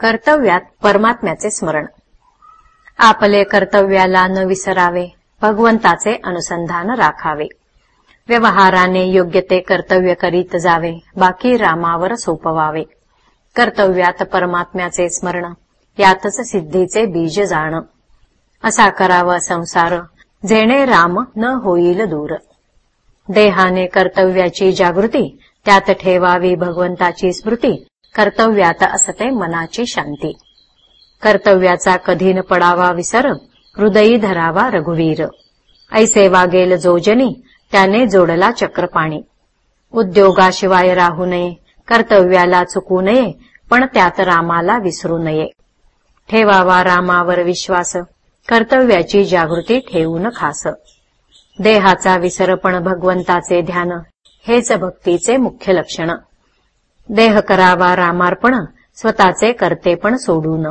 कर्तव्यात परमात्म्याचे स्मरण. आपले कर्तव्याला न विसरावे भगवंताचे अनुसंधान राखावे. व्यवहाराने योग्य ते कर्तव्य करीत जावे बाकी रामावर सोपवावे. कर्तव्यात परमात्म्याचे स्मरण यातच सिद्धीचे बीज जाण. असा करावा संसार जेणे राम न होईल दूर. देहाने कर्तव्याची जागृती त्यात ठेवावी भगवंताची स्मृती कर्तव्यात असते मनाची शांती. कर्तव्याचा कधी न पडावा विसर हृदयी धरावा रघुवीर. ऐसे वागेल जोजनी त्याने जोडला चक्रपाणी. उद्योगाशिवाय राहू नये कर्तव्याला चुकू नये पण त्यात रामाला विसरू नये. ठेवावा रामावर विश्वास कर्तव्याची जागृती ठेवून खास. देहाचा विसरपण भगवंताचे ध्यान हेच भक्तीचे मुख्य लक्षण. देह करावा रामार्पण स्वतःचे कर्तेपण सोडून.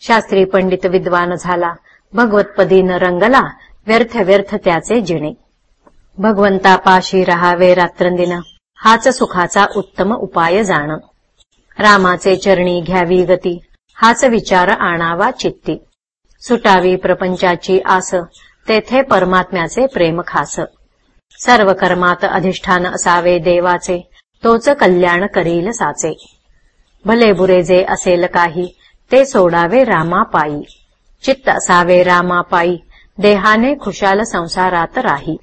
शास्त्री पंडित विद्वान झाला भगवतपदीन रंगला व्यर्थ व्यर्थ त्याचे जिणे. भगवंतापाशी रहावे रात्रंदिन हाच सुखाचा उत्तम उपाय जाण. रामाचे चरणी घ्यावी गती हाच विचार आणावा चित्ती. सुटावी प्रपंचाची आस तेथे परमात्म्याचे प्रेम खास. सर्व कर्मात अधिष्ठान असावे देवाचे तोच कल्याण करील साचे. भले बुरे जे असेल काही ते सोडावे रामापायी. चित्त असावे रामापायी देहाने खुशाल संसारात राही.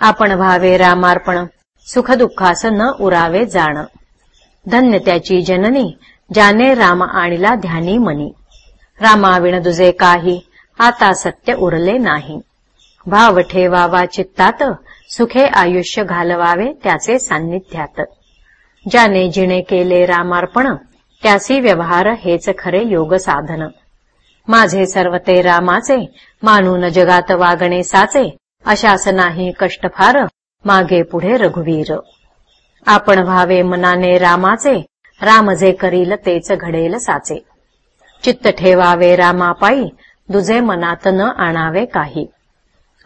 आपण व्हावे रामार्पण सुखदुःखास न उरावे जाण. धन्य त्याची जननी ज्याने राम आणिला ध्यानी मनी. रामाविण दुजे काही आता सत्य उरले नाही. भाव ठेवावा चित्तात सुखे आयुष्य घालवावे त्याचे सान्निध्यात. ज्याने जिणे केले रामार्पण त्यासी व्यवहार हेच खरे योग साधन. माझे सर्व ते रामाचे मानून जगात वागणे साचे अशास नाही कष्ट फार मागे पुढे रघुवीर. आपण व्हावे मनाने रामाचे राम जे करील तेच घडेल साचे. चित्त ठेवावे रामापायी दुजे मनात न आणावे काही.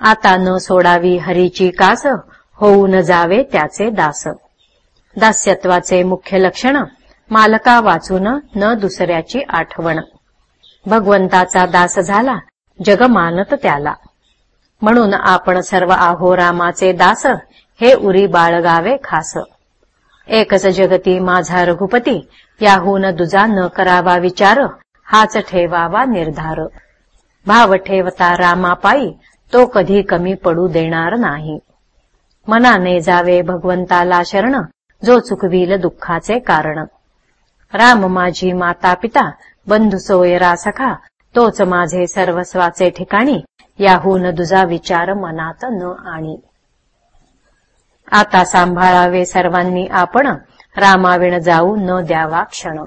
आता न सोडावी हरीची कास होऊ न जावे त्याचे दास. दास्यत्वाचे मुख्य लक्षण मालका वाचून न दुसऱ्याची आठवण. भगवंताचा दास झाला जग मानत त्याला. म्हणून आपण सर्व आहो रामाचे दास हे उरी बाळगावे खास. एकच जगती माझा रघुपती याहून दुजा न करावा विचार हाच ठेवावा निर्धार. भाव ठेवता रामापायी तो कधी कमी पडू देणार नाही. मनाने जावे भगवंताला शरण जो चुकविल दुःखाचे कारण. राम माझी माता पिता बंधू सोयरा सखा तोच माझे सर्वस्वाचे ठिकाणी याहून दुजा विचार मनात न आणि. आता सांभाळावे सर्वांनी आपण रामाविण जाऊ न द्यावा क्षण.